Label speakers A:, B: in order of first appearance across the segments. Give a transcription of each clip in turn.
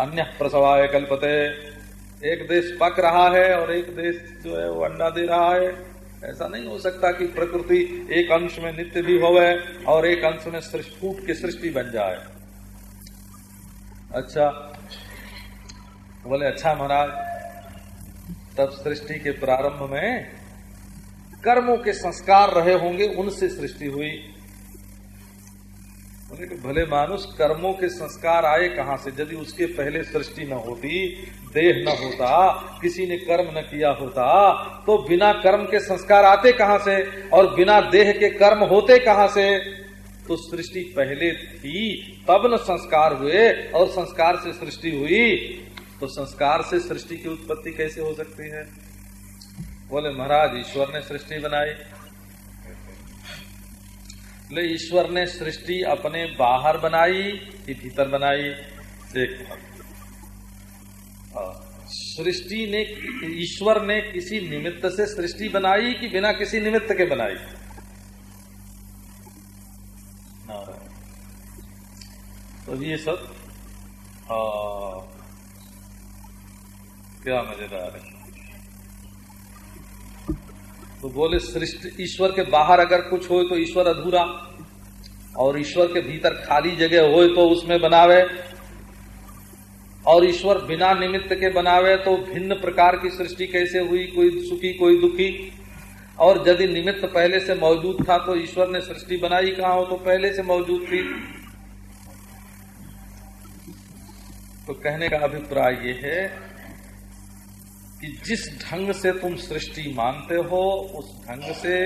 A: अन्य प्रसवाय कल्पते। एक देश पक रहा है और एक देश जो है वो अंडा दे रहा है। ऐसा नहीं हो सकता कि प्रकृति एक अंश में नित्य भी होवे और एक अंश में फूट की सृष्टि बन जाए। अच्छा बोले अच्छा महाराज, तब सृष्टि के प्रारंभ में कर्मों के संस्कार रहे होंगे, उनसे सृष्टि हुई। भले मानुष कर्मों के संस्कार आए कहाँ से, यदि उसके पहले सृष्टि न होती, देह न होता, किसी ने कर्म न किया होता तो बिना कर्म के संस्कार आते कहाँ से और बिना देह के कर्म होते कहाँ से? तो सृष्टि पहले थी, तब न संस्कार हुए और संस्कार से सृष्टि हुई। तो संस्कार से सृष्टि की उत्पत्ति कैसे हो सकती है? बोले, महाराज, ईश्वर ने सृष्टि बनाई ले ईश्वर ने सृष्टि अपने बाहर बनाई कि भीतर बनाई एक सृष्टि ने ईश्वर ने किसी निमित्त से सृष्टि बनाई कि बिना किसी निमित्त के बनाई? तो ये सब आ, क्या मज़ेदार है। तो बोले, सृष्टि, ईश्वर के बाहर अगर कुछ हो तो ईश्वर अधूरा। और ईश्वर के भीतर खाली जगह हो तो उसमें बनावे। और ईश्वर बिना निमित्त के बनावे तो भिन्न प्रकार की सृष्टि कैसे हुई? कोई सुखी, कोई दुखी। और यदि निमित्त पहले से मौजूद था तो ईश्वर ने सृष्टि बनाई कहा हो? तो पहले से मौजूद थी। तो कहने का अभिप्राय ये है कि जिस ढंग से तुम सृष्टि मानते हो, उस ढंग से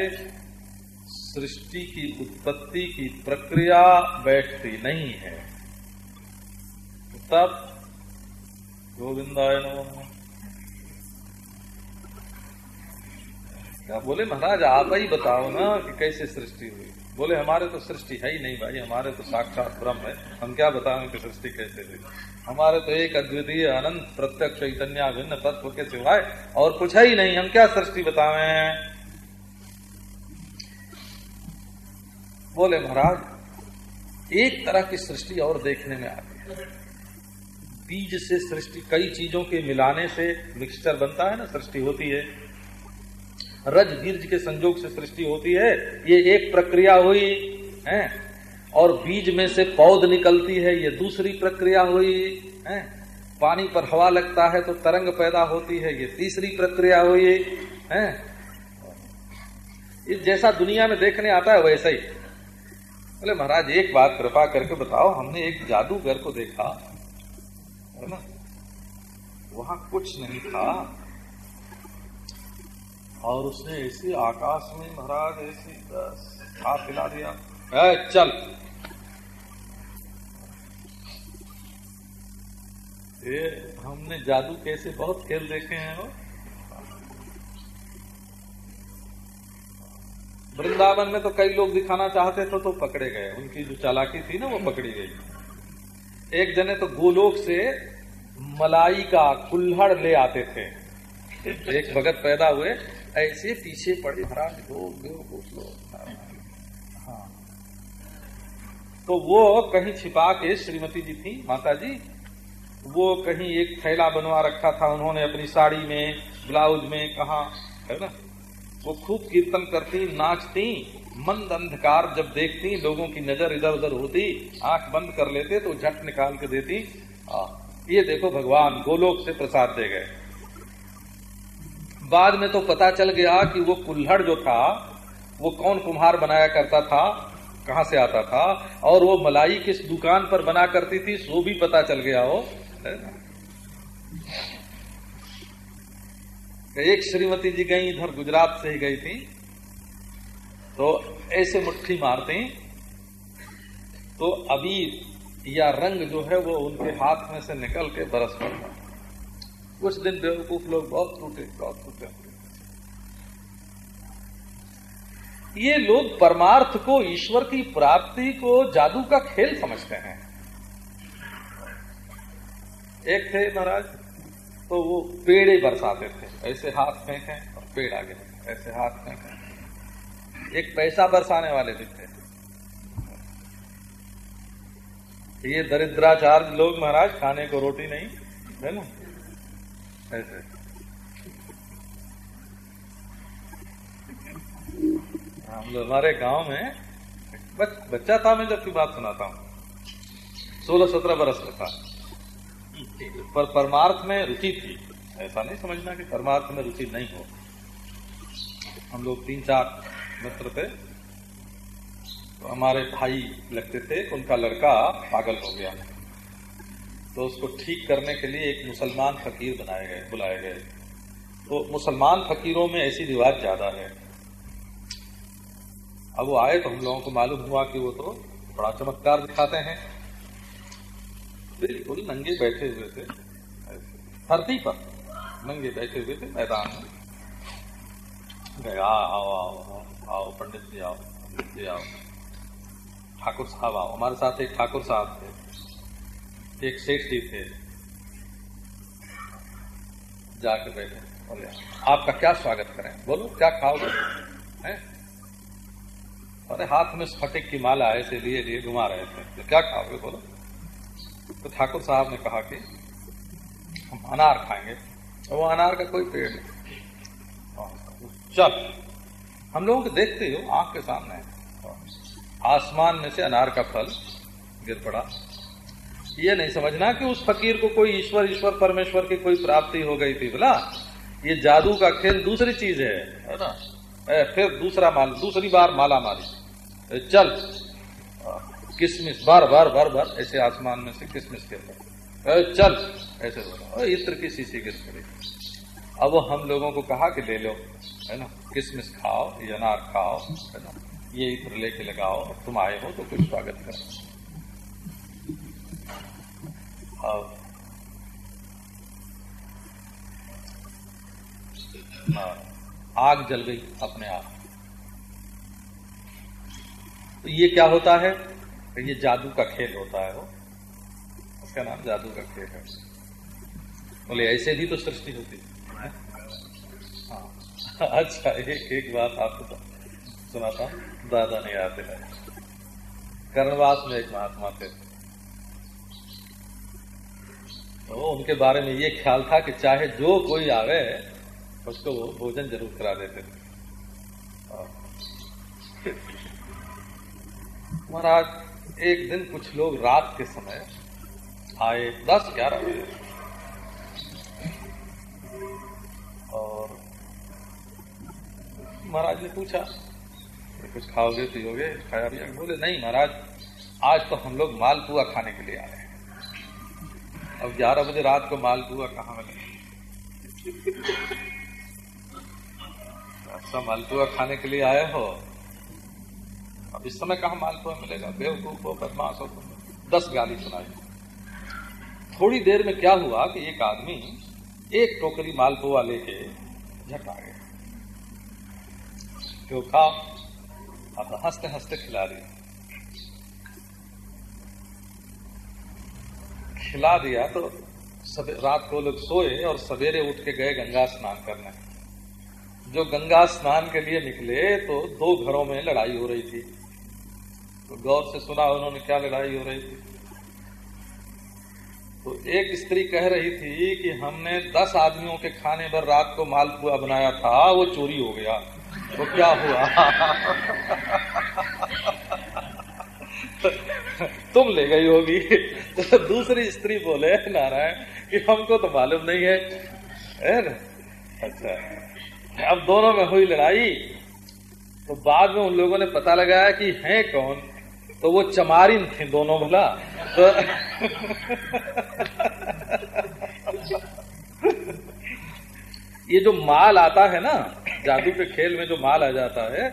A: सृष्टि की उत्पत्ति की प्रक्रिया बैठती नहीं है। तब गोविंदाय क्या बोले महाराज, आप ही बताओ ना कि कैसे सृष्टि हुई। बोले, हमारे तो सृष्टि है ही नहीं भाई, हमारे तो साक्षात ब्रह्म है। हम क्या बताएँ कि सृष्टि कैसे हुई? हमारे तो एक अद्वितीय अनंत प्रत्यक्ष चैतन्य भिन्न तत्व के सिवाय और कुछ है ही नहीं। हम क्या सृष्टि बतावे? बोले, महाराज, एक तरह की सृष्टि और देखने में आती है। बीज से सृष्टि, कई चीज़ों के मिलाने से मिक्सचर बनता है ना, सृष्टि होती है। रज बीज के संयोग से सृष्टि होती है। ये एक प्रक्रिया हुई, है? और बीज में से पौध निकलती है, ये दूसरी प्रक्रिया हुई, है? पानी पर हवा लगता है तो तरंग पैदा होती है, ये तीसरी प्रक्रिया हुई, है? ये जैसा दुनिया में देखने आता है वैसा ही। बोले, महाराज, एक बात कृपा करके बताओ, हमने एक जादूगर को देखा, है ना? वहाँ कुछ नहीं था। और उसने ऐसी आकाश में, महाराज, ऐसी हाथ हिला दिया। चल। ये हमने जादू कैसे बहुत खेल देखे हैं वो। वृंदावन में तो कई लोग दिखाना चाहते थे तो पकड़े गए। उनकी जो चालाकी थी ना, वो पकड़ी गई। एक जने तो गोलोक से मलाई का कुल्हड़ ले आते थे। एक भगत पैदा हुए, ऐसे पीछे पड़े, महाराज दो दो हाँ तो वो कहीं छिपा के श्रीमती जी थी माता जी वो कहीं एक थैला बनवा रखा था उन्होंने अपनी साड़ी में ब्लाउज में कहा है ना? वो खूब कीर्तन करती नाचती मंद अंधकार जब देखती लोगों की नज़र इधर उधर होती आँख बंद कर लेते तो झट निकाल के देती। आ, ये देखो भगवान गोलोक से प्रसाद दे गए। बाद में तो पता चल गया कि वो कुल्हड़ जो था वो कौन कुम्हार बनाया करता था कहाँ से आता था? और वो मलाई किस दुकान पर बना करती थी, सो भी पता चल गया हो। एक श्रीमती जी गई इधर गुजरात से ही गई थी तो ऐसे मुट्ठी मारती। तो अभी या रंग जो है वो उनके हाथ में से निकल के बरस पड़ता। कुछ दिन बेवकूफ़ लोग बहुत टूटे बहुत टूटे। ये लोग परमार्थ को, ईश्वर की प्राप्ति को जादू का खेल समझते हैं। एक थे महाराज तो वो पेड़े बरसाते थे। ऐसे हाथ फेंके और पेड़ आगे ऐसे हाथ फेंके एक पैसा बरसाने वाले भी थे। ये दरिद्राचार लोग महाराज, खाने को रोटी नहीं, है ना? ऐसे। हम लोग हमारे गाँव में बच, बच्चा था मैं जब की बात सुनाता हूँ। सोलह सत्रह बरस का था। पर परमार्थ में रुचि थी। ऐसा नहीं समझना कि परमार्थ में रुचि नहीं हो। हम लोग तीन चार मित्र थे। तो हमारे भाई लगते थे उनका लड़का पागल हो गया। तो उसको ठीक करने के लिए एक मुसलमान फकीर बनाए गए बुलाए गए। तो मुसलमान फकीरों में ऐसी रिवाज ज़्यादा है। अब वो आए तो हम लोगों को मालूम हुआ कि वो तो बड़ा चमत्कार दिखाते हैं। बिल्कुल नंगे बैठे हुए थे। धरती पर नंगे बैठे हुए थे, मैदान में। गया आओ आओ आओ आओ, पंडित जी आओ, पंडित जी आओ। ठाकुर साहब आओ। हमारे साथ एक ठाकुर साहब थे, एक सेठ जी थे। जाके बैठे। बोले, आपका क्या स्वागत करें? बोलो, क्या खाओगे? हैं? अरे हाथ में स्फटिक की माला ऐसे लिए लिए घुमा रहे थे। तो क्या खाओगे बोलो? तो ठाकुर साहब ने कहा कि हम अनार खाएँगे। तो वो अनार का कोई पेड़ नहीं। चल, हम लोगों को देखते हो आँख के सामने। आसमान में से अनार का फल गिर पड़ा। ये नहीं समझना कि उस फकीर को कोई ईश्वर ईश्वर, परमेश्वर की कोई प्राप्ति हो गई थी, बोला। ये जादू का खेल दूसरी चीज़ है ना? फिर दूसरा माल, दूसरी बार माला मारी। चल। किसमिस, बार बार बार बार, ऐसे आसमान में से किसमिस गिर पड़े चल, ऐसे बोला इत्र की शीशी गिर पड़ी अब हम लोगों को कहा कि ले लो, है ना? किसमिस खाओ अनार खाओ, है ना? ये इत्र लेके लगाओ तुम आए हो तो कुछ स्वागत करो। अब आग जल गई अपने आप। तो ये क्या होता है? ये जादू का खेल होता है वो। उसका नाम जादू का खेल है। बोले, ऐसे भी तो सृष्टि होती है। हाँ। अच्छा एक एक बात आपको तो सुनाता हूँ। दादा नहीं आते हैं कर्णवास में एक महात्मा थे। तो उनके बारे में ये ख्याल था कि चाहे जो कोई आवे, उसको वो भोजन ज़रूर करा देते थे। महाराज, एक दिन कुछ लोग रात के समय आए दस ग्यारह बजे। और महाराज ने पूछा कुछ खाओगे, पियोगे, खाया पिया? बोले, नहीं महाराज, आज तो हम लोग मालपुआ खाने के लिए आए हैं। अब ग्यारह बजे रात को मालपुआ कहाँ मिले अच्छा मालपुआ खाने के लिए आए हो? अब इस समय कहा मालपुआ मिलेगा? बेवकूफ़ हो बदमाश हो दस गाली सुनाई। थोड़ी देर में क्या हुआ कि एक आदमी एक टोकरी मालपुआ लेके झट आ गया। क्यों खा अब हँसते हँसते खिला दिया। खिला दिया तो रात को लोग सोए और सवेरे उठ के गए गंगा स्नान करने। जो गंगा स्नान के लिए निकले तो दो घरों में लड़ाई हो रही थी। तो गौर से सुना उन्होंने क्या लड़ाई हो रही थी। तो एक स्त्री कह रही थी कि हमने दस आदमियों के खाने पर रात को मालपुआ बनाया था, वो चोरी हो गया। तो क्या हुआ? तुम ले गई होगी। तो दूसरी स्त्री बोले, नारायण, कि हमको तो मालूम नहीं है। है ना? अच्छा। अब दोनों में हुई लड़ाई। तो बाद में उन लोगों ने पता लगाया कि हैं कौन? तो वो चमारिन थे दोनों भला। तो ये जो माल आता है ना, जादू के खेल में जो माल आ जाता है,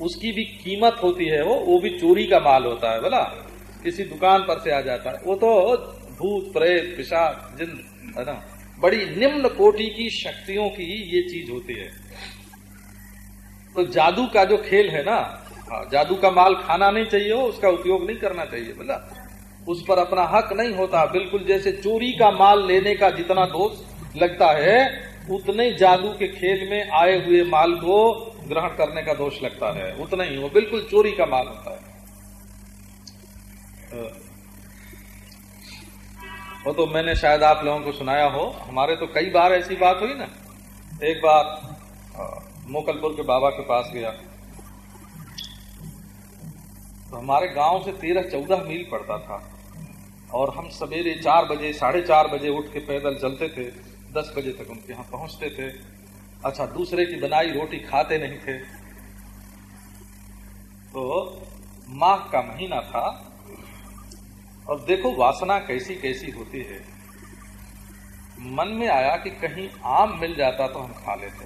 A: उसकी भी कीमत होती है वो वो भी चोरी का माल होता है बोला किसी दुकान पर से आ जाता है। वो तो भूत, प्रेत, पिशाच, जिन, है ना। बड़ी निम्न कोटि की शक्तियों की ये चीज़ होती है। तो जादू का जो खेल है ना हाँ जादू का माल खाना नहीं चाहिए हो उसका उपयोग नहीं करना चाहिए, बोला। उस पर अपना हक नहीं होता। बिल्कुल जैसे चोरी का माल लेने का जितना दोष लगता है, उतने जादू के खेल में आए हुए माल को ग्रहण करने का दोष लगता है। उतना ही वो बिल्कुल चोरी का माल होता है। वो तो मैंने शायद आप लोगों को सुनाया हो। हमारे तो कई बार ऐसी बात हुई ना। एक बार मोकलपुर के बाबा के पास गया। तो हमारे गाँव से तेरह चौदह मील पड़ता था। और हम सवेरे चार बजे, साढ़े चार बजे उठ के पैदल चलते थे। दस बजे तक उनके यहाँ पहुँचते थे। अच्छा दूसरे की बनाई रोटी खाते नहीं थे। तो माह का महीना था। और देखो वासना कैसी कैसी होती है। मन में आया कि कहीं आम मिल जाता तो हम खा लेते।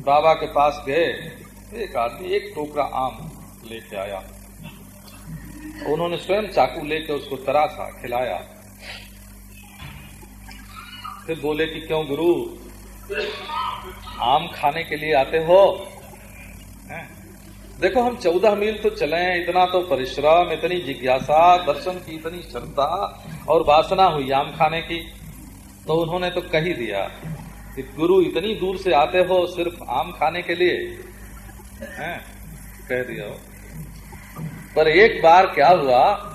A: बाबा के पास गए। एक आदमी, एक टोकरा आम लेके आया। उन्होंने स्वयं चाकू लेकर उसको तरासा खिलाया। फिर बोले कि क्यों गुरु? आम खाने के लिए आते हो? देखो, हम चौदह मील तो चले इतना तो परिश्रम, इतनी जिज्ञासा, दर्शन की इतनी श्रद्धा और वासना हुई आम खाने की। तो उन्होंने तो कही दिया कि गुरु, इतनी दूर से आते हो सिर्फ़ आम खाने के लिए? हैं? कह दिया। पर एक बार क्या हुआ?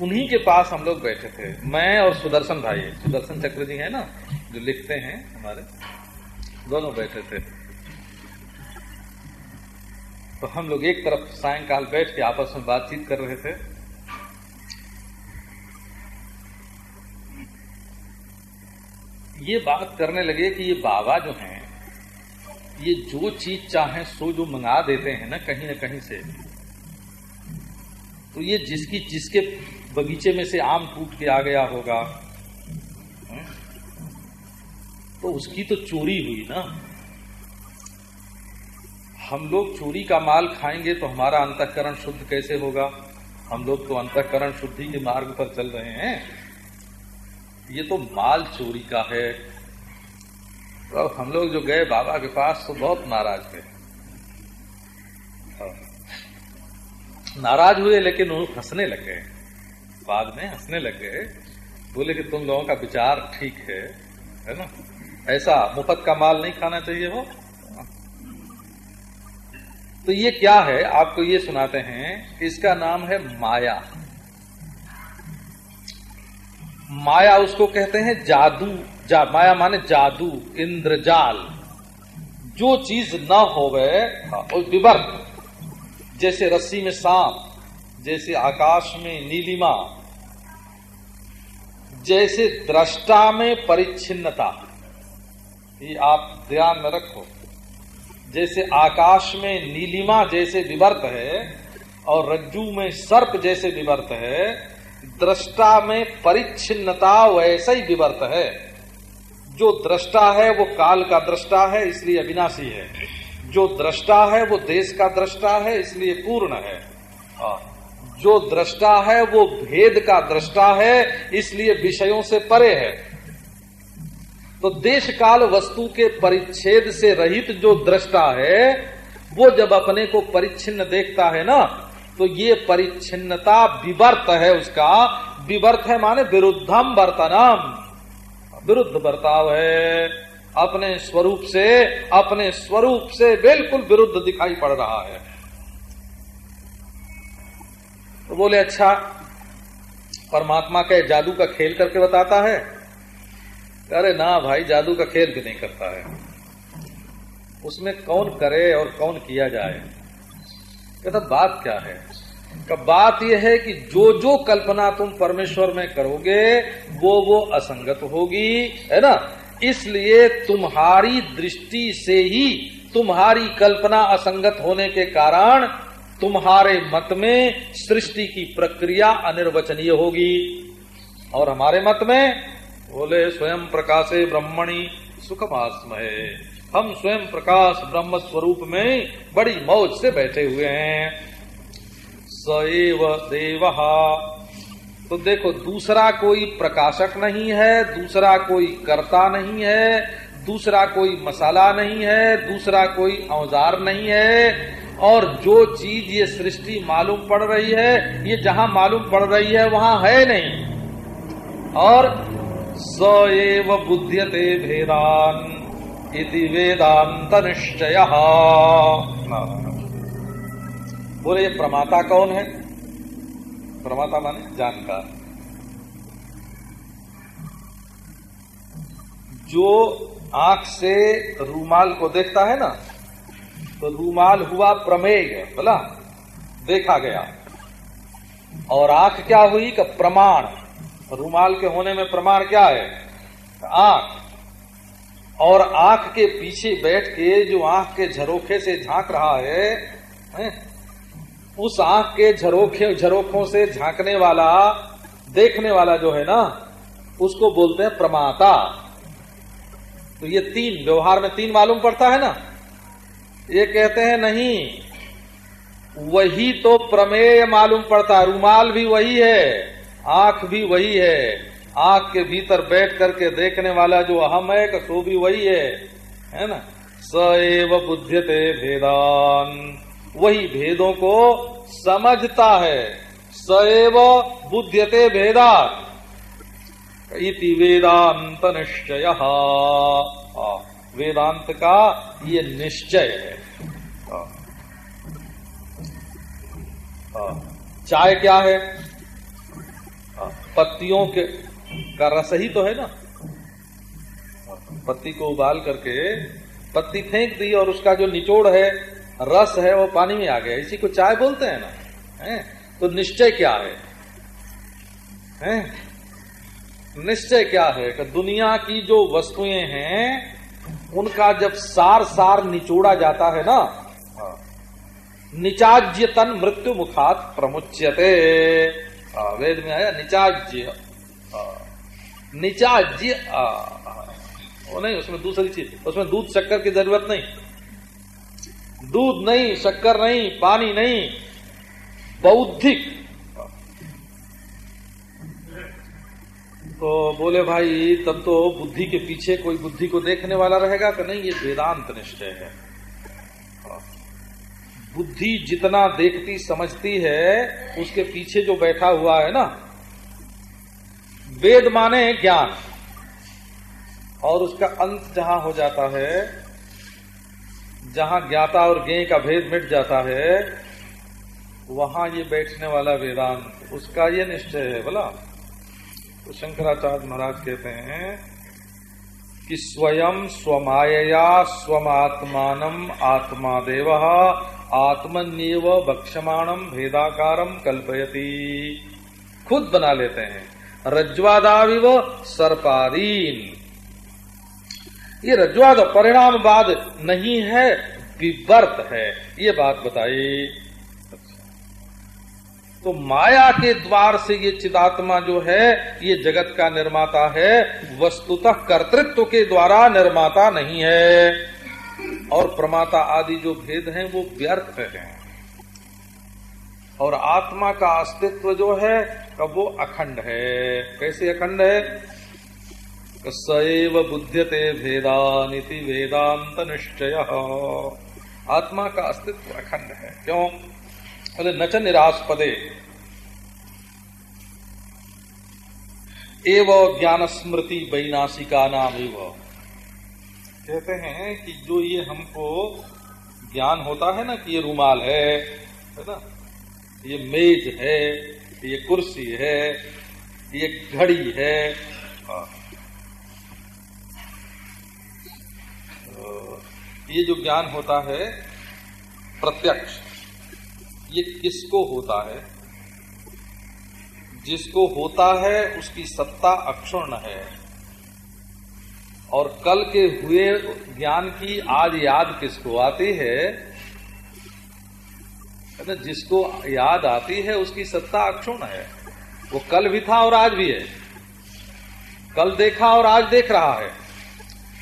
A: उन्हीं के पास हम लोग बैठे थे, मैं और सुदर्शन भाई। सुदर्शन चक्र जी है ना, जो लिखते हैं हमारे, दोनों बैठे थे। तो हम लोग एक तरफ़ सायंकाल बैठ के आपस में बातचीत कर रहे थे। ये बात करने लगे कि ये बाबा जो हैं ये जो चीज़ चाहे, सो जो मंगा देते हैं ना, कहीं ना कहीं से। तो ये जिसकी, जिसके बगीचे में से आम टूट के आ गया होगा तो उसकी तो चोरी हुई ना। हम लोग चोरी का माल खाएँगे तो हमारा अंतकरण शुद्ध कैसे होगा? हम लोग तो अंतकरण शुद्धि के मार्ग पर चल रहे हैं। ये तो माल चोरी का है। तो हम लोग जो गए बाबा के पास तो बहुत नाराज़ थे। हाँ। नाराज़ हुए, लेकिन वो हंसने लग गए। बाद में हंसने लग गए। बोले कि तुम लोगों का विचार ठीक है है ना? ऐसा मुफ़्त का माल नहीं खाना चाहिए हो तो ये क्या है? आपको ये सुनाते हैं इसका नाम है माया। माया उसको कहते हैं जादू। जा, माया माने जादू इंद्रजाल। जो चीज़ न हो गए हाँ, विवर्त। जैसे रस्सी में सांप जैसे आकाश में नीलिमा जैसे दृष्टा में परिच्छिन्नता। ये आप ध्यान में रखो। जैसे आकाश में नीलिमा जैसे विवर्त है और रज्जू में सर्प जैसे विवर्त है दृष्टा में परिच्छिन्नता वैसे ही विवर्त है। जो दृष्टा है वो काल का दृष्टा है, इसलिए अविनाशी है। जो दृष्टा है वो देश का दृष्टा है, इसलिए पूर्ण है। जो दृष्टा है वो भेद का दृष्टा है, इसलिए विषयों से परे है। तो देश काल वस्तु के परिच्छेद से रहित जो दृष्टा है, वो जब अपने को परिच्छिन्न देखता है ना तो ये परिच्छिन्नता विवर्त है उसका। विवर्त है माने विरुद्धम वर्तनम। विरुद्ध बर्ताव है। अपने स्वरूप से, अपने स्वरूप से बिल्कुल विरुद्ध दिखाई पड़ रहा है। तो बोले अच्छा परमात्मा के जादू का खेल करके बताता है? अरे ना भाई, जादू का खेल भी नहीं करता है। उसमें कौन करे और कौन किया जाए? कहता बात क्या है? का बात यह है कि जो जो कल्पना तुम परमेश्वर में करोगे वो वो असंगत होगी, है ना? इसलिए तुम्हारी दृष्टि से ही तुम्हारी कल्पना असंगत होने के कारण तुम्हारे मत में सृष्टि की प्रक्रिया अनिर्वचनीय होगी। और हमारे मत में, बोले, स्वयं प्रकाशे ब्रह्मणी सुखमास्मय हम स्वयं प्रकाश ब्रह्म स्वरूप में बड़ी मौज से बैठे हुए हैं। सएव देव। तो देखो, दूसरा कोई प्रकाशक नहीं है, दूसरा कोई कर्ता नहीं है, दूसरा कोई मसाला नहीं है, दूसरा कोई औज़ार नहीं है। और जो चीज़ ये सृष्टि मालूम पड़ रही है, ये जहाँ मालूम पड़ रही है, वहाँ है नहीं। और स एव बुद्ध्यते भेदान इति वेदांत निश्चय बोले ये प्रमाता कौन है? प्रमाता माने जानकार। जो आँख से रूमाल को देखता है ना तो रूमाल हुआ प्रमेय बोला देखा गया। और आँख क्या हुई? का प्रमाण। रूमाल के होने में प्रमाण क्या है? आँख। और आँख के पीछे बैठ के जो आँख के झरोखे से झाँक रहा है, है उस आँख के झरोखे झरोखों से झांकने वाला, देखने वाला जो है ना, उसको बोलते हैं प्रमाता। तो ये तीन, व्यवहार में तीन मालूम पड़ता है ना? ये कहते हैं, नहीं, वही तो प्रमेय मालूम पड़ता है। रूमाल भी वही है, आँख भी वही है। आँख के भीतर बैठ करके देखने वाला जो अहम है सो भी वही है। है ना? स एव बुद्धते भेदान। वही भेदों को समझता है। स एव बुद्धते भेदान इति वेदांत निश्चय वेदांत का ये निश्चय है। चाय क्या है? पत्तियों के, का रस ही तो है ना? पत्ती को उबाल करके पत्ती फेंक दी और उसका जो निचोड़ है रस है वो पानी में आ गया। इसी को चाय बोलते हैं ना। है? तो निश्चय क्या है, है? निश्चय क्या है? कि दुनिया की जो वस्तुएँ हैं उनका जब सार सार निचोड़ा जाता है ना निचाज्य तन मृत्यु मुखात प्रमुच्यते। वेद में आया निचाज्य। निचाज्य वो नहीं उसमें दूसरी चीज़ उसमें दूध शक्कर की ज़रूरत नहीं। दूध नहीं, शक्कर नहीं, पानी नहीं, बौद्धिक। तो बोले भाई, तब तो बुद्धि के पीछे कोई बुद्धि को देखने वाला रहेगा कि नहीं, ये वेदांत निश्चय है। बुद्धि जितना देखती, समझती है, उसके पीछे जो बैठा हुआ है ना, वेद माने ज्ञान। और उसका अंत जहाँ हो जाता है जहाँ ज्ञाता और ज्ञ का भेद मिट जाता है, वहाँ ये बैठने वाला वेदांत, उसका ये निश्चय है, बोला। तो शंकराचार्य महाराज कहते हैं कि स्वयं स्वमाया स्वमात्मान आत्मा देव आत्मन्यव भक्षमाणम भेदाकारम कल्पयती। खुद बना लेते हैं। रज्वादाविव सर्पादीन। ये रज्वाद परिणाम बाद नहीं है, विवर्त है। ये बात बताई तो माया के द्वार से ये चिदात्मा जो है, ये जगत का निर्माता है, वस्तुतः कर्तृत्व के द्वारा निर्माता नहीं है। और प्रमाता आदि जो भेद हैं, वो व्यर्थ हैं। और आत्मा का अस्तित्व जो है वो अखंड है। कैसे अखंड है? सैव बुद्ध्यते भेदानिति वेदांत निश्चय आत्मा का अस्तित्व अखंड है। क्यों? बोले नच निराशपदे एव ज्ञान स्मृति वैनाशिका नाम एव। कहते हैं कि जो ये हमको ज्ञान होता है ना कि ये रूमाल है है ना? ये मेज है, ये कुर्सी है, ये घड़ी है। ये जो ज्ञान होता है, प्रत्यक्ष, ये किसको होता है? जिसको होता है, उसकी सत्ता अक्षुर्ण है। और कल के हुए ज्ञान की आज याद किसको आती है? ना जिसको याद आती है, उसकी सत्ता अक्षुण है। वो कल भी था और आज भी है। कल देखा और आज देख रहा है।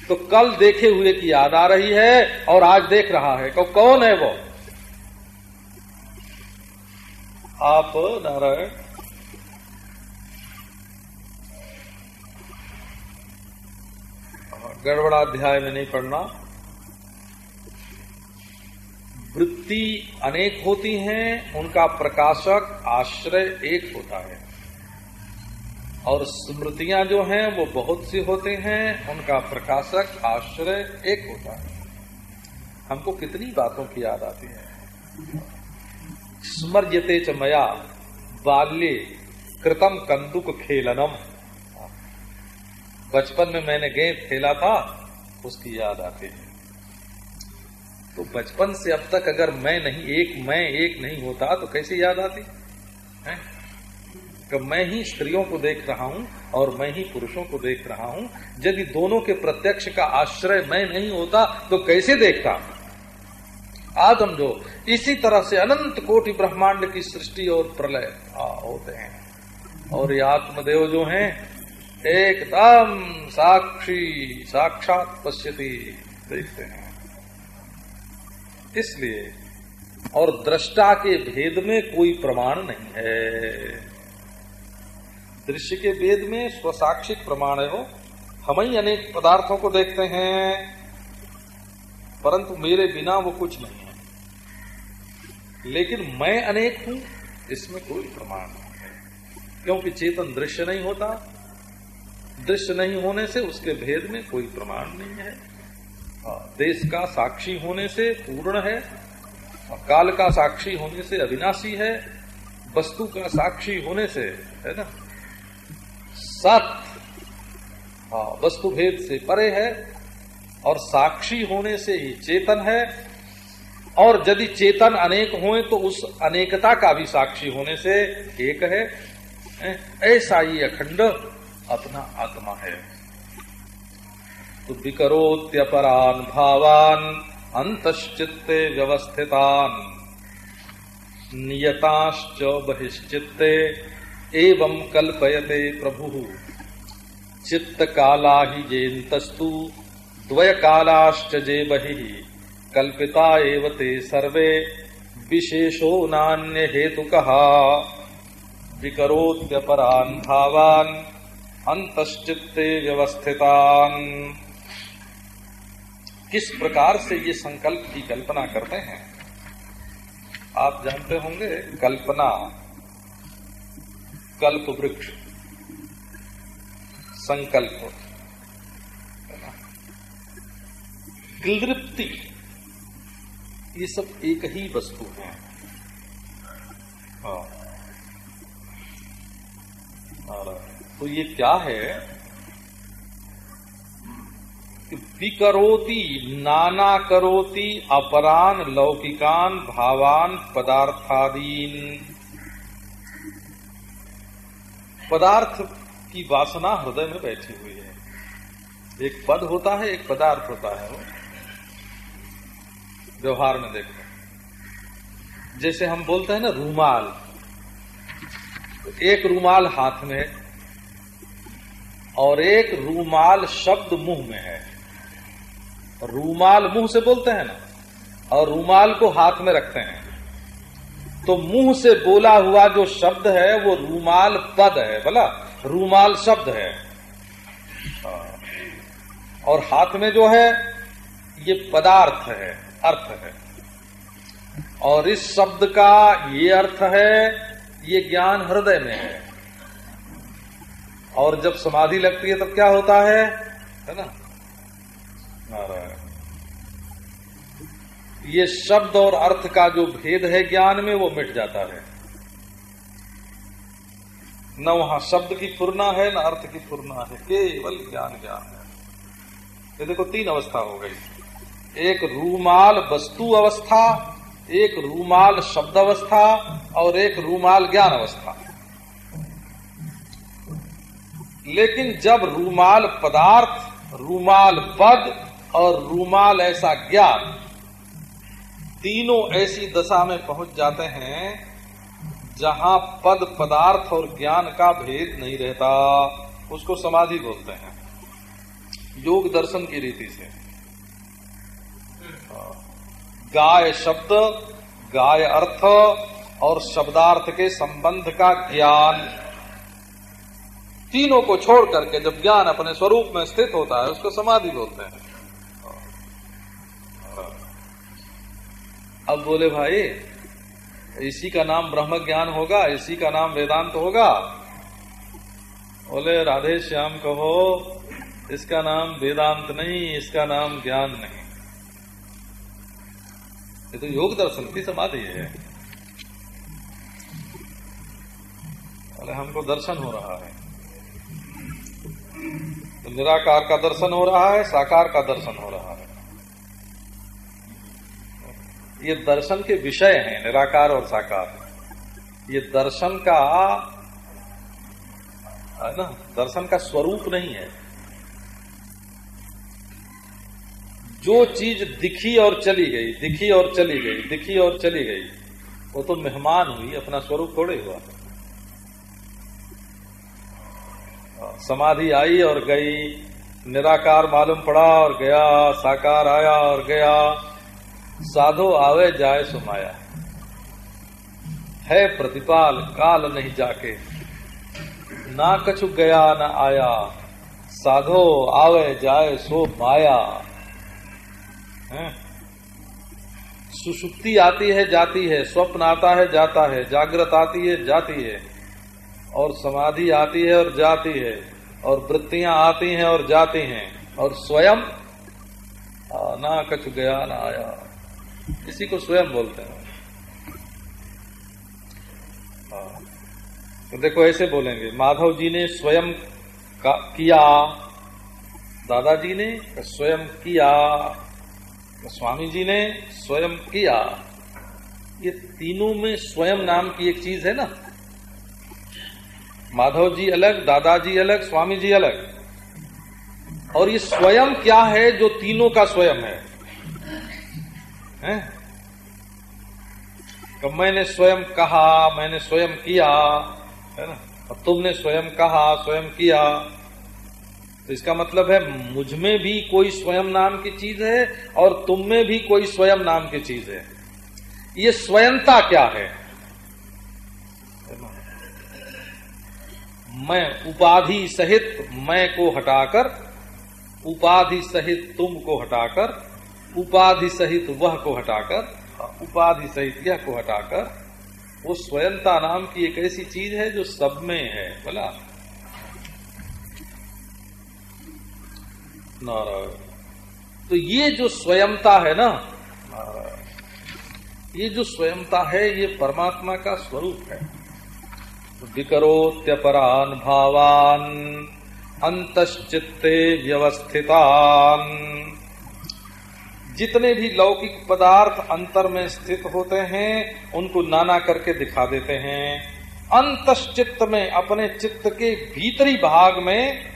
A: तो कल देखे हुए की याद आ रही है और आज देख रहा है। तो कौन है वो? आप, नारायण? गड़बड़ाध्याय में नहीं पढ़ना। वृत्ति अनेक होती हैं, उनका प्रकाशक आश्रय एक होता है। और स्मृतियाँ जो हैं, वो बहुत सी होते हैं, उनका प्रकाशक आश्रय एक होता है। हमको कितनी बातों की याद आती है। स्मर्यते च मया, बाल्य, कृतम कंदुक खेलनम। बचपन में मैंने गेंद खेला था, उसकी याद आती है। तो बचपन से अब तक अगर मैं नहीं, एक मैं एक नहीं होता तो कैसे याद आती है? कि मैं ही स्त्रियों को देख रहा हूँ और मैं ही पुरुषों को देख रहा हूँ। यदि दोनों के प्रत्यक्ष का आश्रय मैं नहीं होता तो कैसे देखता? आज समझो इसी तरह से अनंत कोटि ब्रह्मांड की सृष्टि और प्रलय होते हैं। और ये आत्मदेव जो हैं, एकदम साक्षी, साक्षात पश्यति, देखते हैं। इसलिए, और दृष्टा के भेद में कोई प्रमाण नहीं है। दृश्य के वेद में स्वसाक्षिक प्रमाण है हो हम ही अनेक पदार्थों को देखते हैं, परंतु मेरे बिना वो कुछ नहीं है। लेकिन मैं अनेक हूँ, इसमें कोई प्रमाण नहीं है। क्योंकि चेतन दृश्य नहीं होता, दृश्य नहीं होने से उसके भेद में कोई प्रमाण नहीं है। देश का साक्षी होने से पूर्ण है काल का साक्षी होने से अविनाशी है, वस्तु का साक्षी होने से, है ना? सत हाँ वस्तु भेद से परे है और साक्षी होने से ही चेतन है। और यदि चेतन अनेक होए तो उस अनेकता का भी साक्षी होने से एक है। ऐसा ही अखंड अपना आत्मा है। तो विकरोत्यपरान भावान, अंतश्चित्ते व्यवस्थितान। नियताश्च बहिश्चित्ते। एवं कल्पयते प्रभु। चित्त काला ही जेन्तस्तु द्वय कालाश्च जे बहि कल्पिता एव ते सर्वे, विशेषो नान्य हेतु कहा विकरोत्यपरान भावान अंतश्चित्ते व्यवस्थितान। किस प्रकार से ये संकल्प की कल्पना करते हैं? आप जानते होंगे, कल्पना कल्प वृक्ष। संकल्प। दृप्ति ये सब एक ही वस्तु है। हाँ। तो ये क्या है? विकरोति, नाना करोति, अपरान, लौकिकान, भावान, पदार्थादीन। पदार्थ की वासना हृदय में बैठी हुई है। एक पद होता है, एक पदार्थ होता है। वो व्यवहार में देखो। जैसे हम बोलते हैं ना, रूमाल। तो एक रूमाल हाथ में और एक रूमाल शब्द मुँह में है। रूमाल मुँह से बोलते हैं ना, और रूमाल को हाथ में रखते हैं। तो मुँह से बोला हुआ जो शब्द है, वो रूमाल पद है, बोला? रूमाल शब्द है। और हाथ में जो है, ये पदार्थ है, अर्थ है। और इस शब्द का ये अर्थ है, ये ज्ञान हृदय में है। और जब समाधि लगती है, तब क्या होता है? है ना? नारायण। ये शब्द और अर्थ का जो भेद है ज्ञान में, वो मिट जाता है। न वहाँ शब्द की फुरना है, न अर्थ की फुरना है, केवल ज्ञान ज्ञान है। ये देखो, तीन अवस्था हो गई। एक रूमाल वस्तु अवस्था, एक रूमाल शब्द अवस्था और एक रूमाल ज्ञान अवस्था। लेकिन जब रूमाल पदार्थ, रूमाल पद और रूमाल ऐसा ज्ञान तीनों ऐसी दशा में पहुँच जाते हैं, जहाँ पद पदार्थ और ज्ञान का भेद नहीं रहता। उसको समाधि बोलते हैं। योग दर्शन की रीति से। गाय शब्द, गाय अर्थ और शब्दार्थ के संबंध का ज्ञान। तीनों को छोड़ करके जब ज्ञान अपने स्वरूप में स्थित होता है, उसको समाधि बोलते हैं। अब बोले भाई, इसी का नाम ब्रह्म ज्ञान होगा, इसी का नाम वेदांत होगा। बोले, राधे श्याम कहो, इसका नाम वेदांत नहीं, इसका नाम ज्ञान नहीं। ये तो योग दर्शन की समाधि है। अरे हमको दर्शन हो रहा है। तो निराकार का दर्शन हो रहा है, साकार का दर्शन हो रहा है। ये दर्शन के विषय हैं, निराकार और साकार। ये दर्शन का, है ना, दर्शन का स्वरूप नहीं है। जो चीज़ दिखी और चली गई, दिखी और चली गई, दिखी और चली गई, वो तो मेहमान हुई, अपना स्वरूप थोड़े हुआ। समाधि आई और गई, निराकार मालूम पड़ा और गया, साकार आया और गया। साधो आवे जाए सुमाया। है प्रतिपाल, काल नहीं जाके। ना कछु गया, न आया। साधो आवे जाए सो माया। सुषुप्ति आती है, जाती है। स्वप्न आता है, जाता है। जागृत आती है, जाती है। और समाधि आती है और जाती है। और वृत्तियाँ आती हैं और जाती हैं। और स्वयं ना कछ गया, ना आया। इसी को स्वयं बोलते हैं। तो देखो ऐसे बोलेंगे माधव जी ने स्वयं किया। दादाजी ने स्वयं किया। स्वामी जी ने स्वयं किया। ये तीनों में स्वयं नाम की एक चीज़ है ना। माधव जी अलग दादाजी अलग स्वामी जी अलग। और ये स्वयं क्या है जो तीनों का स्वयं है, तो मैंने स्वयं कहा, मैंने स्वयं किया, है ना? और तुमने स्वयं कहा, स्वयं किया। तो इसका मतलब है, मुझमें भी कोई स्वयं नाम की चीज़ है और तुम में भी कोई स्वयं नाम की चीज़ है। ये स्वयंता क्या है? मैं उपाधि सहित मैं को हटाकर, उपाधि सहित तुम को हटाकर उपाधि सहित वह को हटाकर उपाधि सहित यह को हटाकर, वो स्वयंता नाम की एक ऐसी चीज़ है जो सब में है, बोला। नारायण। तो ये जो स्वयंता है ना ये जो स्वयंता है, ये परमात्मा का स्वरूप है। विकरोत्यपरान भावान, अंतश्चित्ते व्यवस्थितान। जितने भी लौकिक पदार्थ अंतर में स्थित होते हैं, उनको नाना करके दिखा देते हैं। अंतश्चित्त में, अपने चित्त के भीतरी भाग में,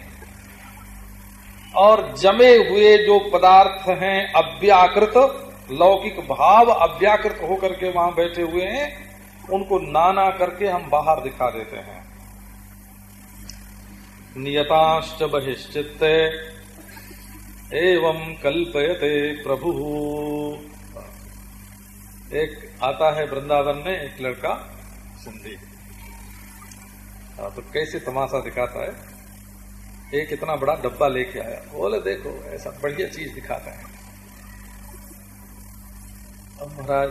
A: और जमे हुए जो पदार्थ हैं, अव्याकृत, लौकिक भाव अव्याकृत होकर के वहाँ बैठे हुए हैं, उनको नाना करके हम बाहर दिखा देते हैं। नियताश्च बहिश्चित एवं कल्पयते प्रभु। एक आता है वृंदावन में एक लड़का सिंधी। तो कैसे तमाशा दिखाता है? एक इतना बड़ा डब्बा लेके आया। बोले, देखो, ऐसा बढ़िया चीज़ दिखाता है। अब महाराज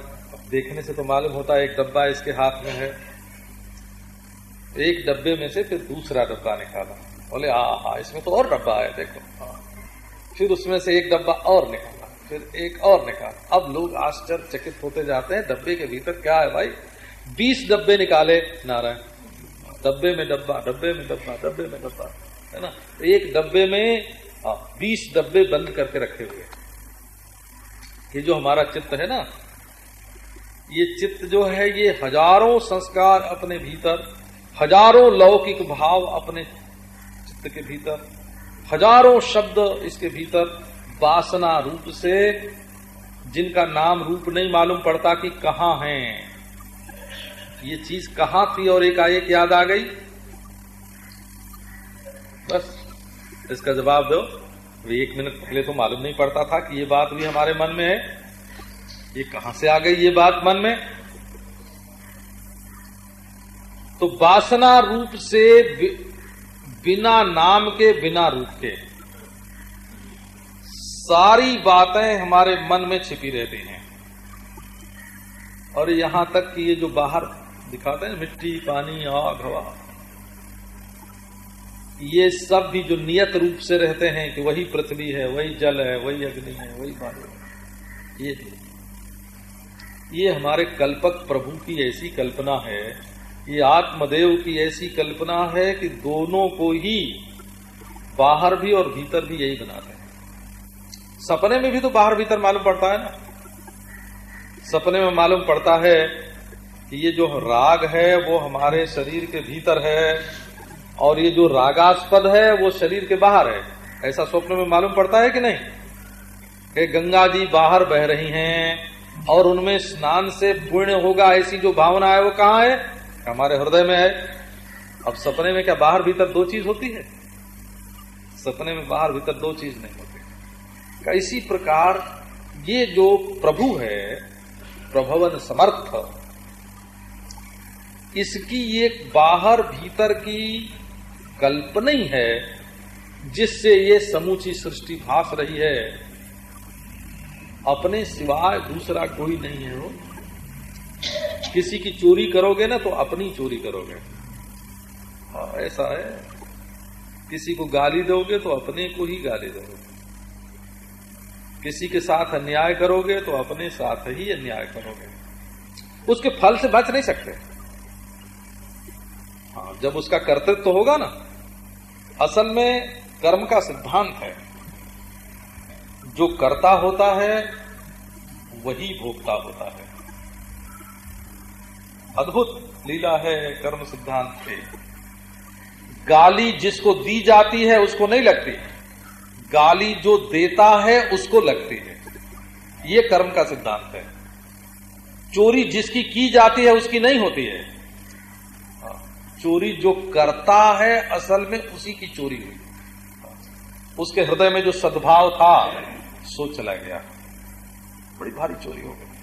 A: देखने से तो मालूम होता है एक डब्बा इसके हाथ में है। एक डब्बे में से फिर दूसरा डब्बा निकाला। बोले हाँ हाँ इसमें तो और डब्बा है, देखो। हाँ। फिर उसमें से एक डब्बा और निकाला फिर एक और निकाला। अब लोग आश्चर्यचकित होते जाते हैं डब्बे के भीतर क्या है भाई? बीस डब्बे निकाले नारायण। डब्बे में डब्बा डब्बे में डब्बा डब्बे में डब्बा है ना? एक डब्बे में हाँ, बीस डब्बे बंद करके रखे हुए ये जो हमारा चित्त है ना ये चित्त जो है ये हज़ारों संस्कार अपने भीतर हज़ारों लौकिक भाव अपने चित्त के भीतर हज़ारों शब्द इसके भीतर वासना रूप से, जिनका नाम रूप नहीं मालूम पड़ता कि कहाँ है। ये चीज़ कहाँ थी और एक आए याद आ गई? बस, इसका जवाब दो। एक मिनट पहले तो मालूम नहीं पड़ता था कि ये बात भी हमारे मन में है। ये कहाँ से आ गई ये बात मन में? तो वासना रूप से बिना नाम के, बिना रूप के। सारी बातें हमारे मन में छिपी रहती हैं। और यहाँ तक कि ये जो बाहर दिखाते हैं, मिट्टी, पानी, आग, हवा, ये सब भी जो नियत रूप से रहते हैं कि वही पृथ्वी है, वही जल है, वही अग्नि है, वही वायु है, ये ये हमारे कल्पक प्रभु की ऐसी कल्पना है ये आत्मदेव की ऐसी कल्पना है कि दोनों को ही बाहर भी और भीतर भी यही बनाते हैं। सपने में भी तो बाहर भीतर मालूम पड़ता है ना। सपने में मालूम पड़ता है कि ये जो राग है, वो हमारे शरीर के भीतर है और ये जो रागास्पद है, वो शरीर के बाहर है। ऐसा स्वप्न में मालूम पड़ता है कि नहीं? कि गंगा जी बाहर बह रही हैं और उनमें स्नान से पुण्य होगा ऐसी जो भावना है, वो कहाँ है? हमारे हृदय में है। अब सपने में क्या बाहर भीतर दो चीज़ होती है? सपने में बाहर भीतर दो चीज़ नहीं होती। इसी प्रकार ये जो प्रभु है, प्रभवन समर्थ, इसकी एक बाहर भीतर की कल्पना ही है, जिससे ये समूची सृष्टि भास रही है। अपने सिवाय दूसरा कोई नहीं है वो। किसी की चोरी करोगे ना तो अपनी चोरी करोगे। हाँ ऐसा है। किसी को गाली दोगे तो अपने को ही गाली दोगे। किसी के साथ अन्याय करोगे तो अपने साथ ही अन्याय करोगे। उसके फल से बच नहीं सकते। हाँ जब उसका कर्तृत्व तो होगा ना, असल में कर्म का सिद्धांत है। जो कर्ता होता है, वही भोगता होता है। अद्भुत लीला है कर्म सिद्धांत पे। गाली जिसको दी जाती है, उसको नहीं लगती। गाली जो देता है, उसको लगती है। ये कर्म का सिद्धांत है। चोरी जिसकी की जाती है, उसकी नहीं होती है। चोरी जो करता है, असल में उसी की चोरी हुई। उसके हृदय में जो सद्भाव था सो चला गया। बड़ी भारी चोरी हो गई।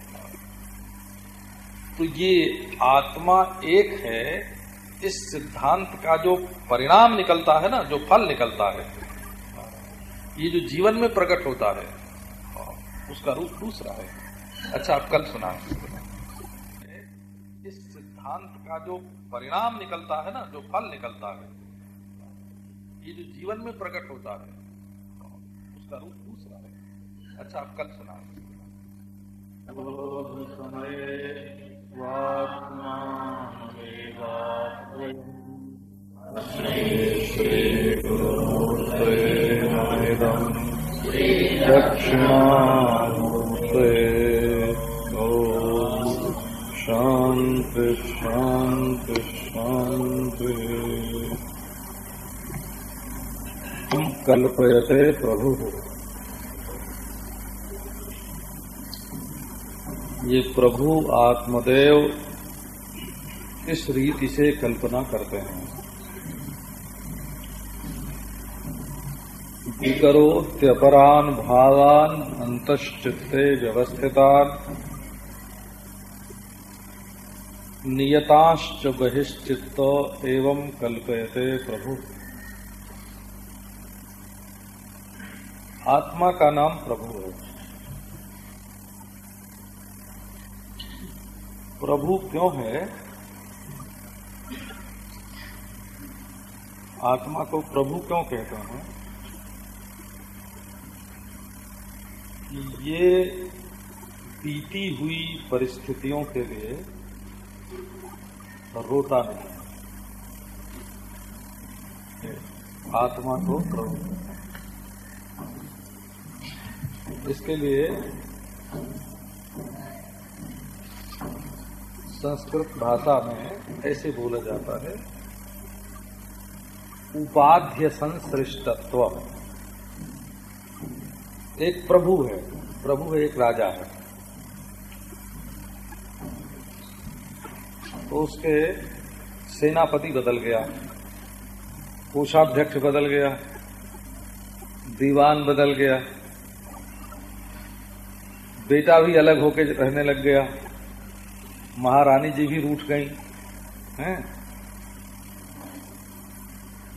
A: तो ये आत्मा एक है, इस सिद्धांत का जो परिणाम निकलता है ना, जो फल निकलता है, ये जो जीवन में प्रकट होता है, उसका रूप दूसरा है। अच्छा आप कल सुना इस सिद्धांत का जो परिणाम निकलता है ना, जो फल निकलता है, ये जो जीवन में प्रकट होता है, उसका रूप दूसरा है। अच्छा आप कल सुना
B: दक्षिणामूर्ते शांति शांति शांति कल्पयते प्रभु
A: ये प्रभु आत्मदेव इस रीति से कल्पना करते हैं? विकरोत्यपरान भावान अंतश्चित्ते व्यवस्थितान नियताश्च बहिश्चित्त एवं कल्पयते प्रभु। आत्मा का नाम प्रभु है। प्रभु क्यों है? आत्मा को प्रभु क्यों कहते हैं? कि ये बीती हुई परिस्थितियों के लिए रोता नहीं आत्मा को प्रभु इसके लिए संस्कृत भाषा में ऐसे बोला जाता है, उपाध्य संश्रिष्टत्व एक प्रभु है प्रभु है एक राजा है। तो उसके सेनापति बदल गया, कोषाध्यक्ष बदल गया, दीवान बदल गया, बेटा भी अलग होके रहने लग गया। महारानी जी भी रूठ गई, हैं?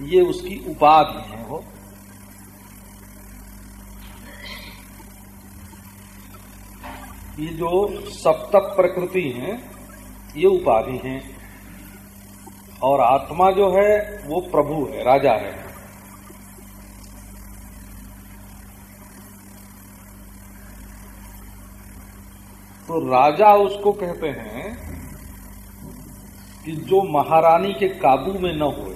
A: ये उसकी उपाधि है वो। ये जो सप्त प्रकृति है, ये उपाधि है। और आत्मा जो है, वो प्रभु है, राजा है। राजा उसको कहते हैं कि जो महारानी के काबू में न हो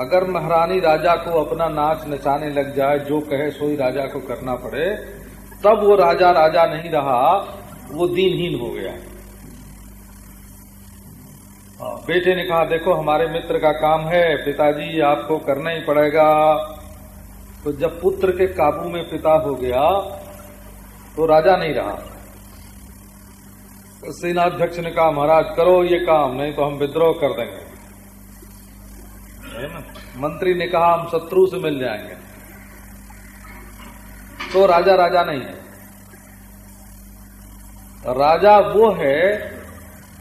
A: अगर महारानी राजा को अपना नाच नचाने लग जाए जो कहे सोई राजा को करना पड़े तब वो राजा राजा नहीं रहा वो दीनहीन हो गया। हाँ, बेटे ने कहा देखो हमारे मित्र का काम है पिताजी आपको करना ही पड़ेगा। तो जब पुत्र के काबू में पिता हो गया तो राजा नहीं रहा। तो सेनाध्यक्ष ने कहा, महाराज, करो ये काम, नहीं तो हम विद्रोह कर देंगे। मंत्री ने कहा, हम शत्रु से मिल जाएँगे। तो राजा राजा नहीं है। राजा वो है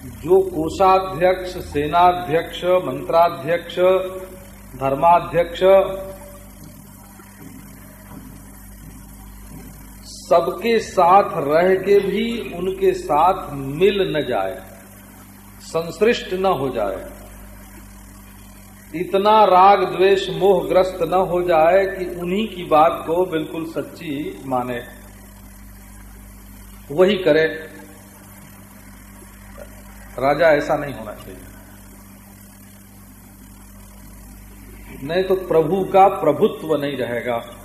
A: जो कोषाध्यक्ष, सेनाध्यक्ष, मंत्राध्यक्ष, धर्माध्यक्ष सबके साथ रह के भी उनके साथ मिल न जाए संश्रिष्ट न हो जाए। इतना राग द्वेष मोहग्रस्त न हो जाए कि उन्हीं की बात को बिल्कुल सच्ची माने। वही करे। राजा, ऐसा नहीं होना चाहिए। नहीं तो प्रभु का प्रभुत्व नहीं रहेगा।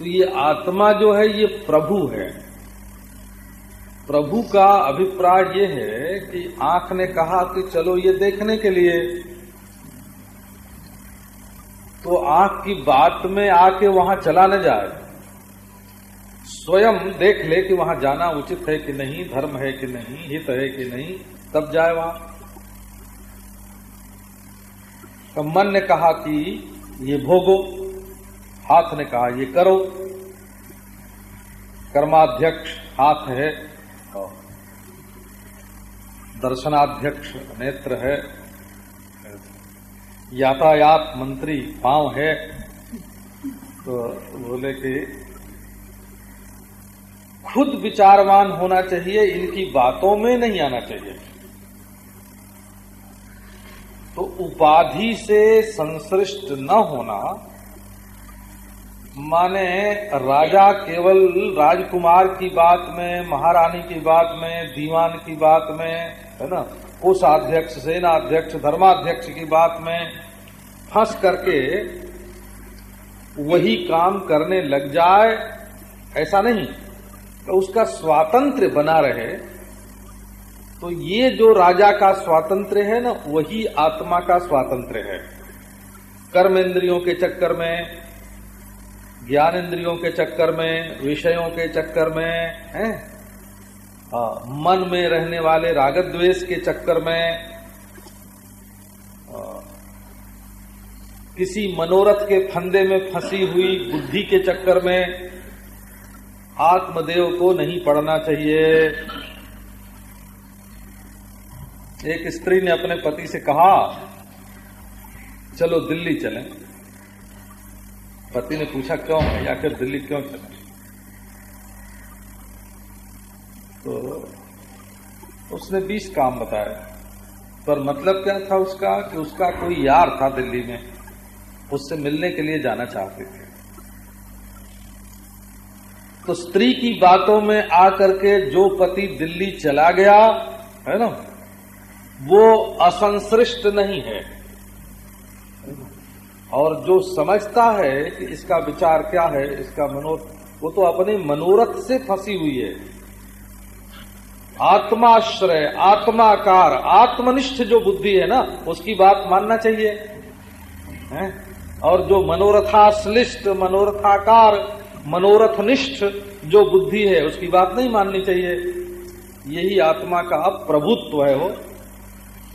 A: तो ये आत्मा जो है, ये प्रभु है। प्रभु का अभिप्राय ये है कि आँख ने कहा कि चलो ये देखने के लिए। तो आँख की बात में आके वहाँ चला न जाए। स्वयं देख ले कि वहाँ जाना उचित है कि नहीं, धर्म है कि नहीं, हित है कि नहीं, तब जाए वहाँ। तो मन ने कहा कि ये भोगो। हाथ ने कहा, ये करो। कर्माध्यक्ष हाथ है दर्शनाध्यक्ष नेत्र है। यातायात मंत्री पाँव है। तो बोले कि खुद विचारवान होना चाहिए, इनकी बातों में नहीं आना चाहिए। तो उपाधि से संश्रिष्ट न होना माने राजा केवल राजकुमार की बात में, महारानी की बात में, दीवान की बात में, है ना कोषाध्यक्ष सेनाध्यक्ष धर्माध्यक्ष की बात में फंस करके वही काम करने लग जाए, ऐसा नहीं। तो उसका स्वातंत्र बना रहे तो ये जो राजा का स्वातंत्र है ना, वही आत्मा का स्वातंत्र है। कर्म इंद्रियों के चक्कर में ज्ञान इंद्रियों के चक्कर में विषयों के चक्कर में है? आ, मन में रहने वाले रागत द्वेष के चक्कर में आ, किसी मनोरथ के फंदे में फंसी हुई बुद्धि के चक्कर में आत्मदेव को नहीं पढ़ना चाहिए। एक स्त्री ने अपने पति से कहा चलो दिल्ली चलें। पति ने पूछा, क्यों है? फिर दिल्ली क्यों चले? तो उसने बीस काम बताया पर मतलब क्या था उसका? कि उसका कोई यार था दिल्ली में, उससे मिलने के लिए जाना चाहते थे। तो स्त्री की बातों में आकर के जो पति दिल्ली चला गया, है ना, वो असंश्रिष्ट नहीं है। और जो समझता है कि इसका विचार क्या है, इसका मनोरथ वो तो अपने मनोरथ से फंसी हुई है। आत्माश्रय, आत्माकार, आत्मनिष्ठ जो बुद्धि है ना, उसकी बात मानना चाहिए। है? और जो मनोरथाश्लिष्ट, मनोरथाकार, मनोरथनिष्ठ जो बुद्धि है, उसकी बात नहीं माननी चाहिए। यही आत्मा का प्रभुत्व है वो।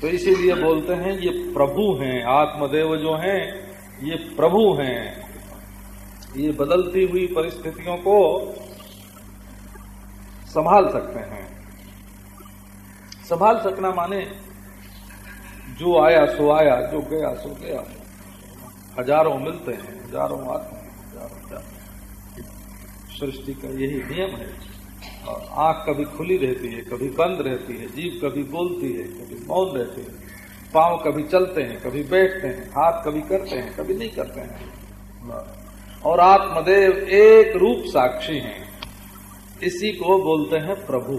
A: तो इसीलिए बोलते हैं, ये प्रभु हैं, आत्मदेव जो हैं ये प्रभु हैं। ये बदलती हुई परिस्थितियों को संभाल सकते हैं। संभाल सकना माने जो आया, सो आया, जो गया, सो गया। हज़ारों मिलते हैं, हज़ारों आते हैं हज़ारों जाते। सृष्टि का यही नियम है। और आँख कभी खुली रहती है, कभी बंद रहती है, जीव कभी बोलती है, कभी मौन रहती है। पाँव कभी चलते हैं, कभी बैठते हैं, हाथ कभी करते हैं, कभी नहीं करते हैं। और आत्मदेव एक रूप साक्षी हैं। इसी को बोलते हैं प्रभु।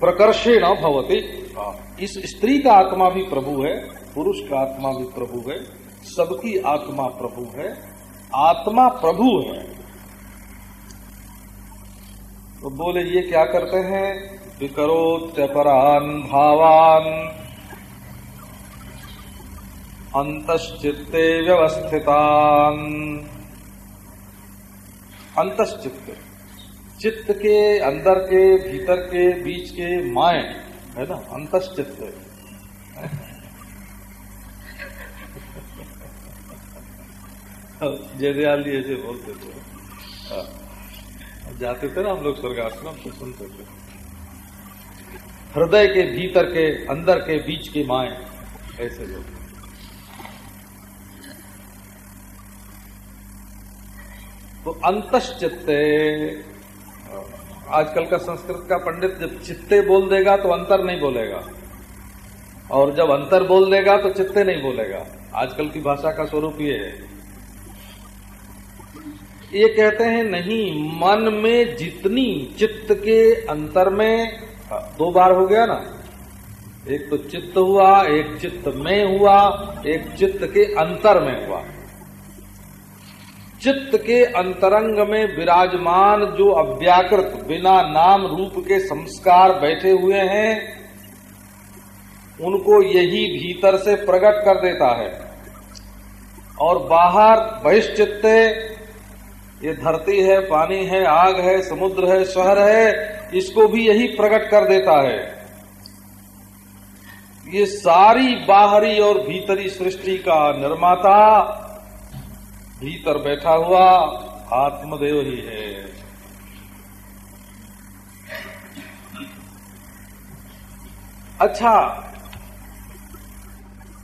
A: प्रकर्षेण भवती। इस स्त्री का आत्मा भी प्रभु है, पुरुष का आत्मा भी प्रभु है, सबकी आत्मा प्रभु है, आत्मा प्रभु है। तो बोले, ये क्या करते हैं? विकरोत्यपरान भावान। अंतश्चित्ते व्यवस्थितान। अंतश्चित्त चित्त के अंदर के, भीतर के, बीच के माए, है ना? अंतश्चित्त जयदयाल जी ऐसे बोलते थे। हाँ। जाते थे ना हम लोग स्वर्गाश्रम तो सुनते थे। हृदय के भीतर के, अंदर के बीच के माए, ऐसे लोग। तो अंतश्चित्ते, आजकल का संस्कृत का पंडित जब चित्ते बोल देगा तो अंतर नहीं बोलेगा। और जब अंतर बोल देगा तो चित्ते नहीं बोलेगा। आजकल की भाषा का स्वरूप ये है। ये कहते हैं, नहीं, मन में जितनी चित्त के अंतर में दो बार हो गया ना? एक तो चित्त हुआ, एक चित्त में हुआ, एक चित्त के अंतर में हुआ। चित्त के अंतरंग में विराजमान जो अव्याकृत, बिना नाम रूप के संस्कार बैठे हुए हैं, उनको यही भीतर से प्रकट कर देता है। और बाहर बहिश्चित्ते ये धरती है, पानी है, आग है, समुद्र है, शहर है इसको भी यही प्रकट कर देता है। ये सारी बाहरी और भीतरी सृष्टि का निर्माता भीतर बैठा हुआ आत्मदेव ही है। अच्छा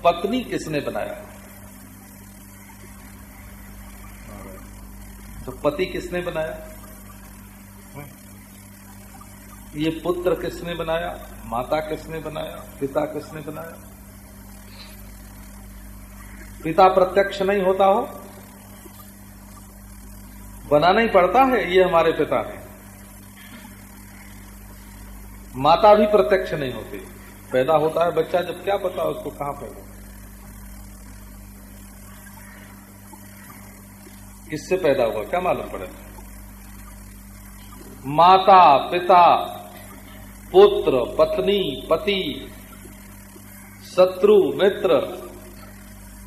A: पत्नी किसने बनाया? तो पति किसने बनाया? ये पुत्र किसने बनाया? माता किसने बनाया? पिता किसने बनाया? पिता प्रत्यक्ष नहीं होता हो। बनाना ही पड़ता है, ये हमारे पिता हैं। माता भी प्रत्यक्ष नहीं होती। पैदा होता है बच्चा, जब क्या पता उसको कहाँ पैदा किससे पैदा हुआ, क्या मालूम पड़े? माता, पिता पुत्र, पत्नी, पति, शत्रु, मित्र,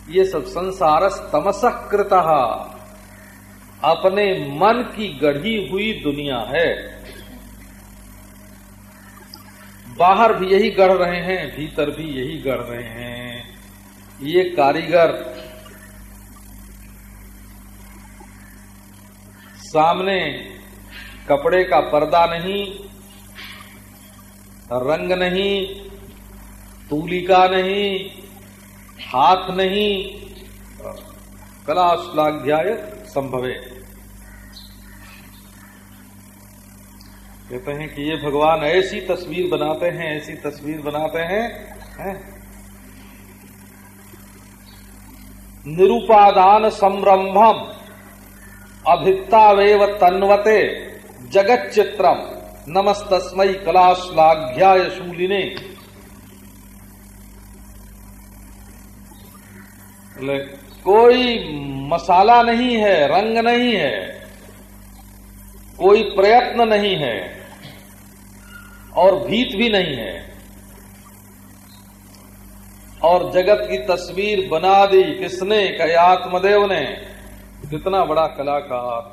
A: ये सब संसार तमसकृत अपने मन की गढ़ी हुई दुनिया है। बाहर भी यही गढ़ रहे हैं, भीतर भी यही गढ़ रहे हैं। ये कारीगर सामने कपड़े का पर्दा नहीं रंग नहीं, तूलिका नहीं, हाथ नहीं कला श्लाघ्याय संभवे कहते हैं कि ये भगवान ऐसी तस्वीर बनाते हैं, ऐसी तस्वीर बनाते हैं, है? निरुपादान संरंभम अभित्तावेव तन्वते जगत चित्रम नमस्तस्मय कलाश्लाघ्याय शूलिने। कोई मसाला नहीं है, रंग नहीं है, कोई प्रयत्न नहीं है, और भीत भी नहीं है, और जगत की तस्वीर बना दी किसने, कहे आत्मदेव ने। कितना बड़ा कलाकार